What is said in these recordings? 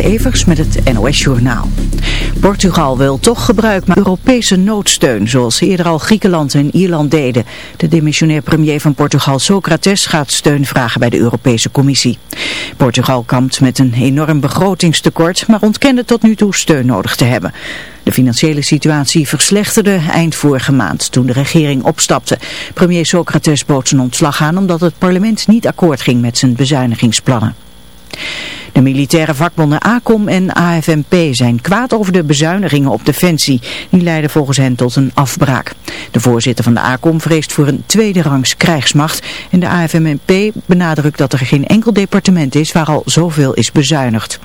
Evers met het NOS-journaal. Portugal wil toch gebruik maken van Europese noodsteun, zoals eerder al Griekenland en Ierland deden. De demissionair premier van Portugal, Socrates, gaat steun vragen bij de Europese Commissie. Portugal kampt met een enorm begrotingstekort, maar ontkende tot nu toe steun nodig te hebben. De financiële situatie verslechterde eind vorige maand toen de regering opstapte. Premier Socrates bood zijn ontslag aan omdat het parlement niet akkoord ging met zijn bezuinigingsplannen. De militaire vakbonden ACOM en AFNP zijn kwaad over de bezuinigingen op defensie. Die leiden volgens hen tot een afbraak. De voorzitter van de ACOM vreest voor een tweede rangs krijgsmacht. En de AFNP benadrukt dat er geen enkel departement is waar al zoveel is bezuinigd.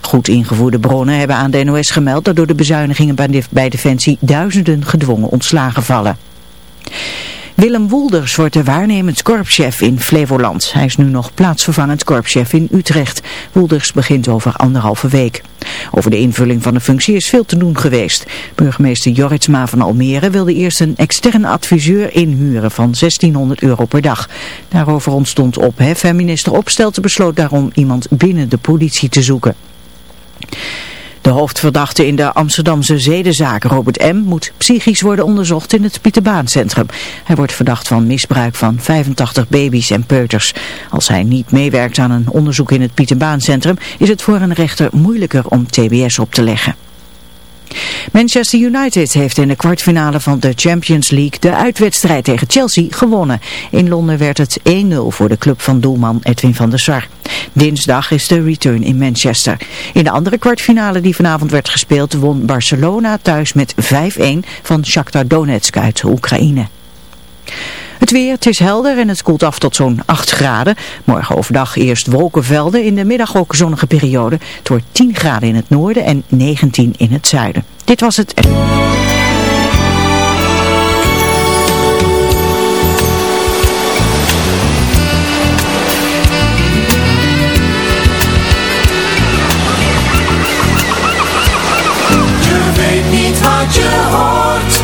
Goed ingevoerde bronnen hebben aan de NOS gemeld dat door de bezuinigingen bij Defensie duizenden gedwongen ontslagen vallen. Willem Woelders wordt de waarnemend korpschef in Flevoland. Hij is nu nog plaatsvervangend korpschef in Utrecht. Woelders begint over anderhalve week. Over de invulling van de functie is veel te doen geweest. Burgemeester Jorritsma van Almere wilde eerst een externe adviseur inhuren van 1600 euro per dag. Daarover ontstond ophef en minister Opstelten besloot daarom iemand binnen de politie te zoeken. De hoofdverdachte in de Amsterdamse zedenzaak, Robert M., moet psychisch worden onderzocht in het Pieterbaancentrum. Hij wordt verdacht van misbruik van 85 baby's en peuters. Als hij niet meewerkt aan een onderzoek in het Pieterbaancentrum, is het voor een rechter moeilijker om tbs op te leggen. Manchester United heeft in de kwartfinale van de Champions League de uitwedstrijd tegen Chelsea gewonnen. In Londen werd het 1-0 voor de club van doelman Edwin van der Sar. Dinsdag is de return in Manchester. In de andere kwartfinale die vanavond werd gespeeld won Barcelona thuis met 5-1 van Shakhtar Donetsk uit Oekraïne. Het weer, het is helder en het koelt af tot zo'n 8 graden. Morgen overdag eerst wolkenvelden, in de middag ook zonnige periode. Het wordt 10 graden in het noorden en 19 in het zuiden. Dit was het... Je hoort.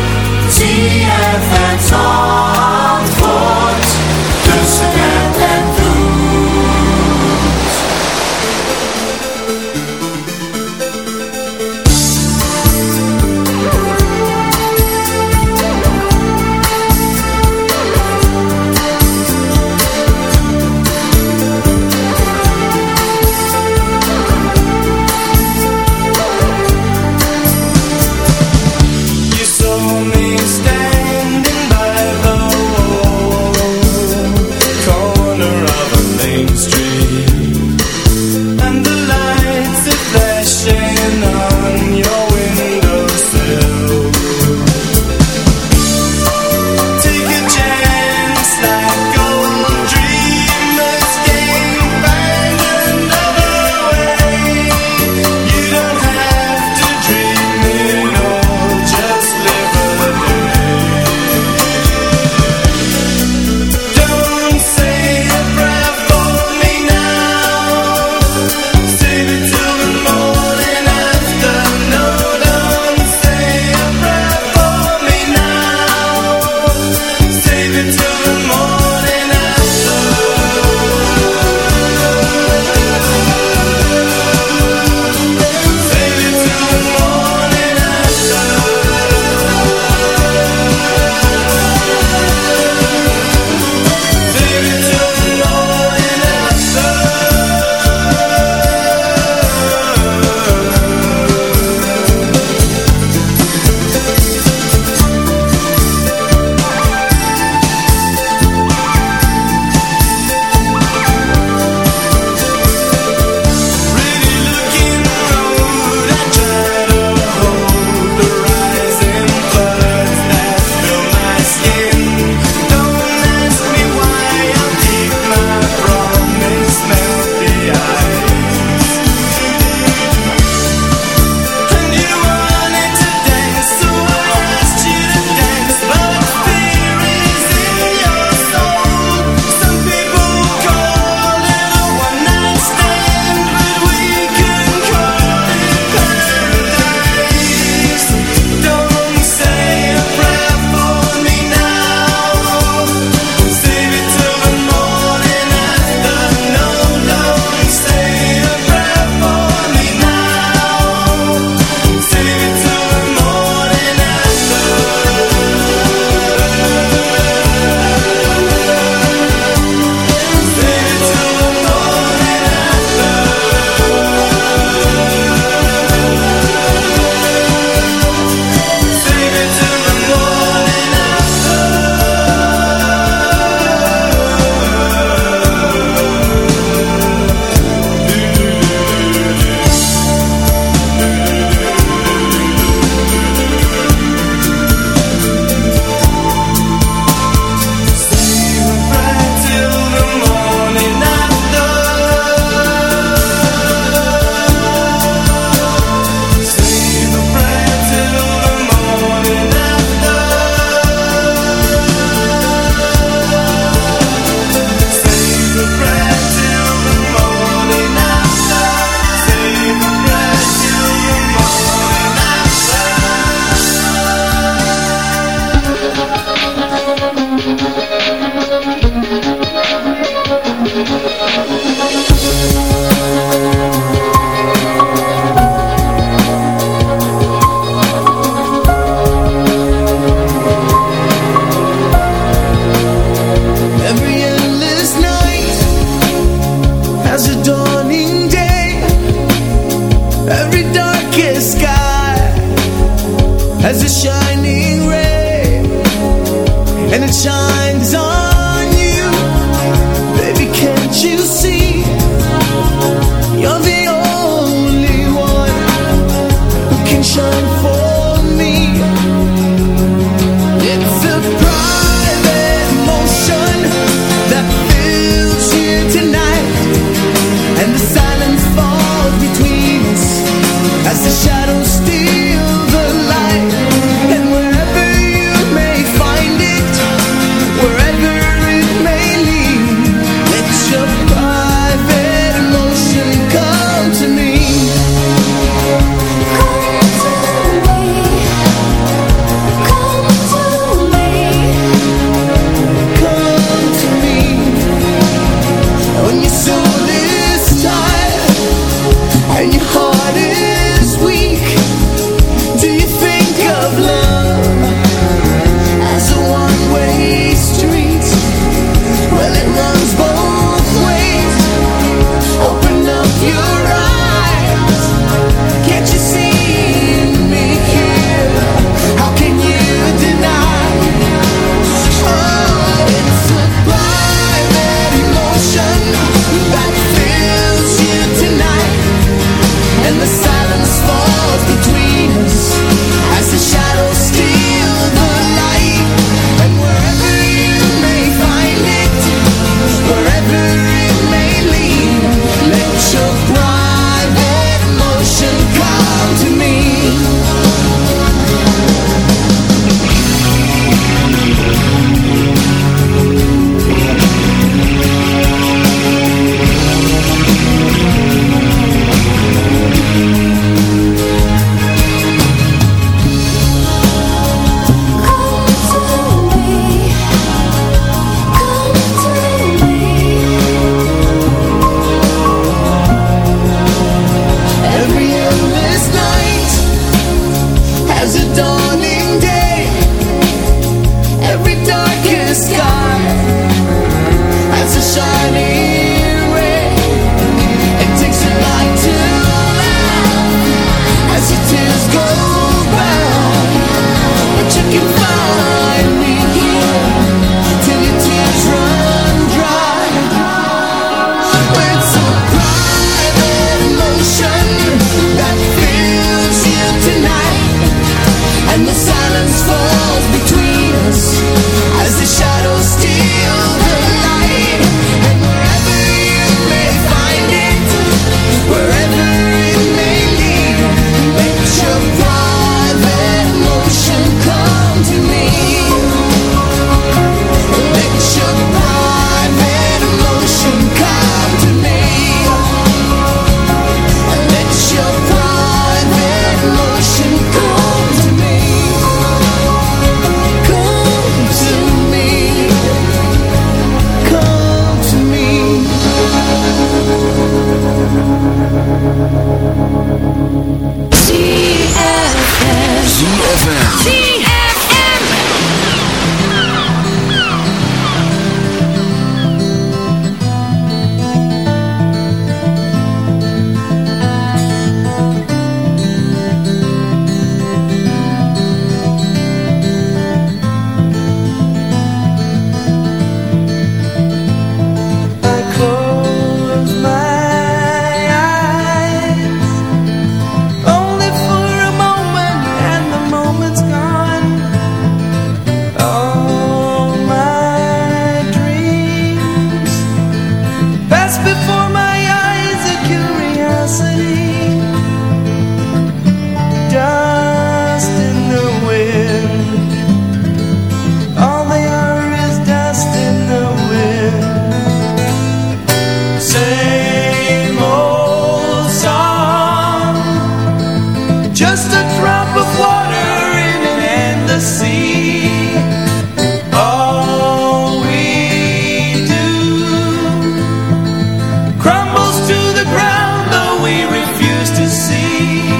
me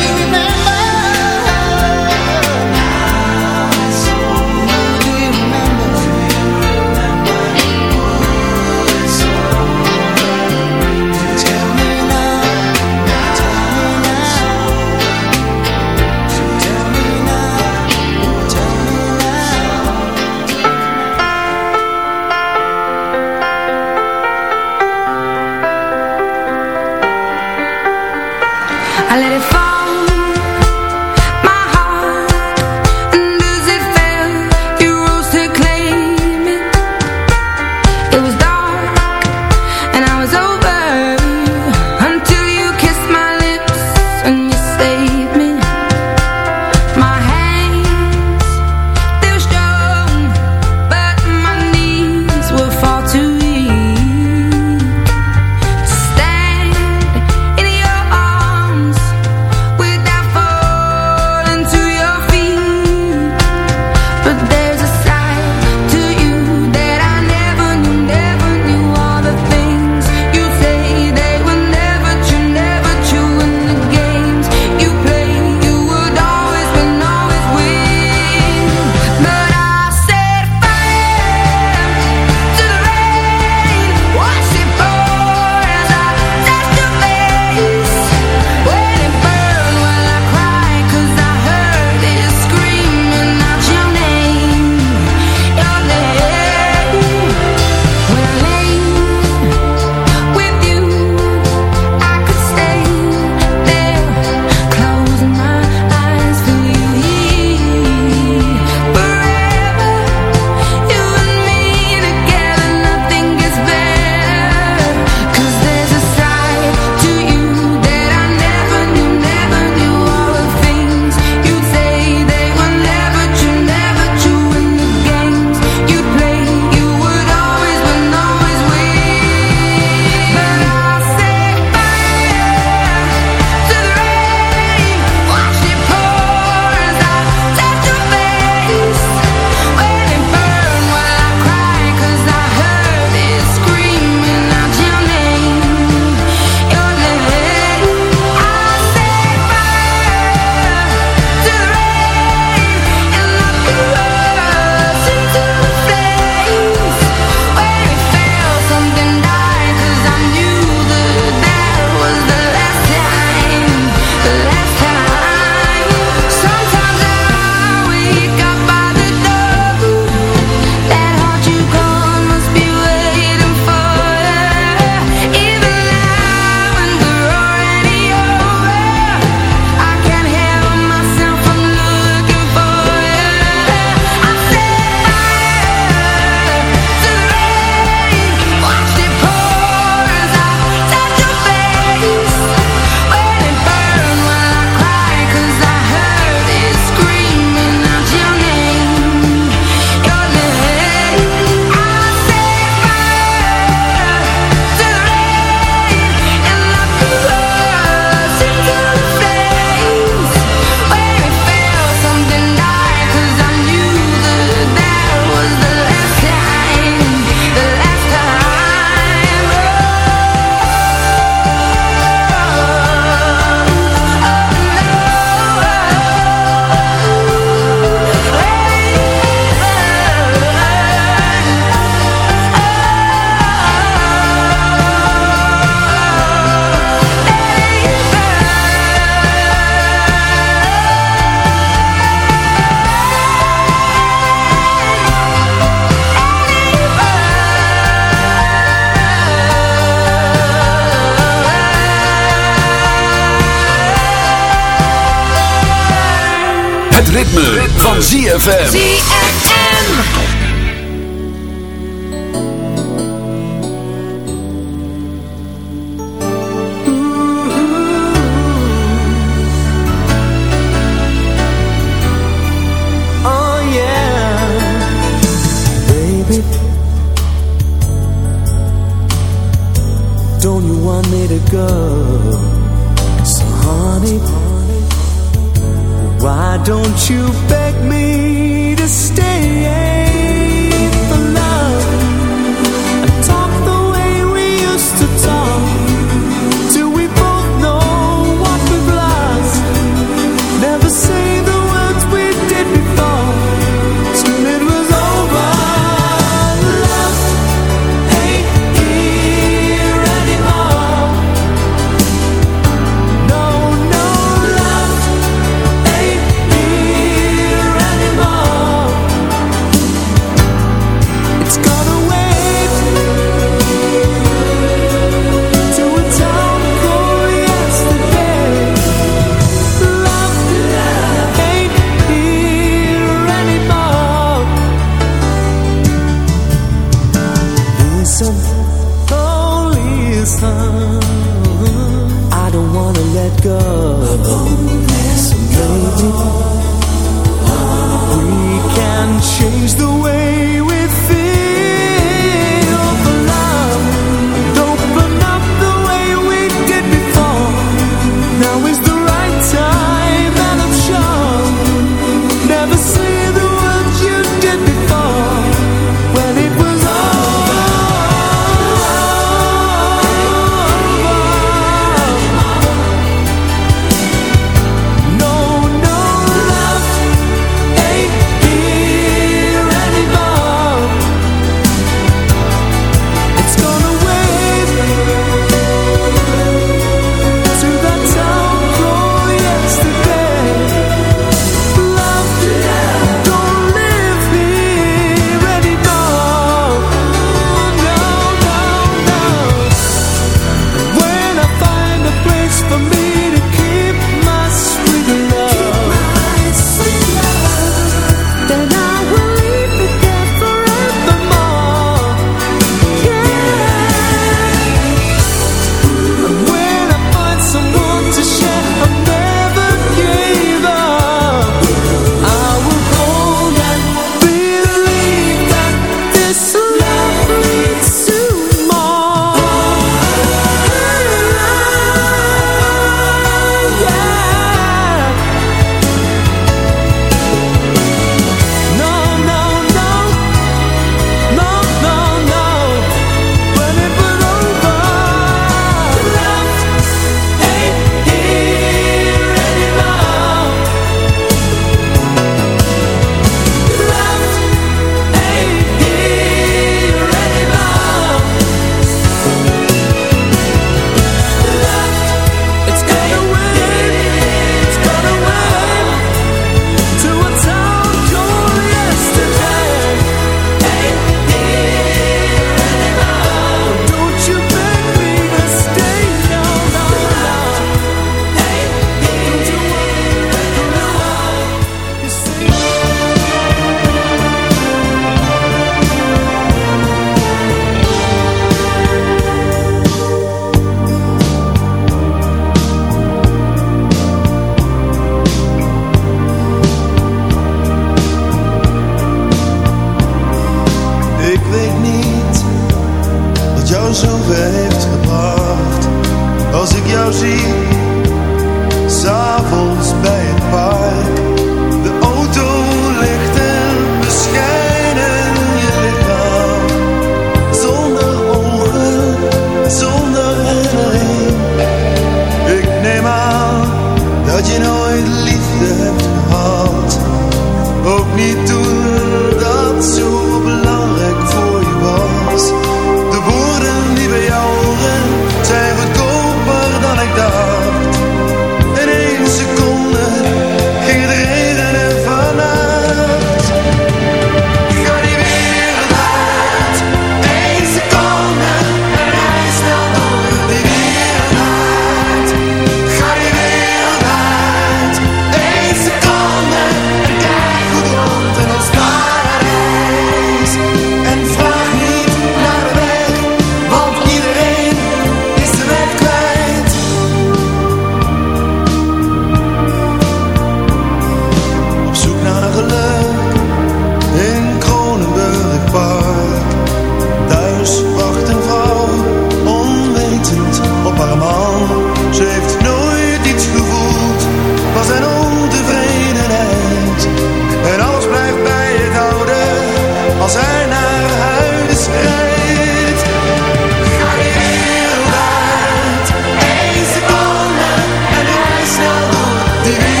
divino.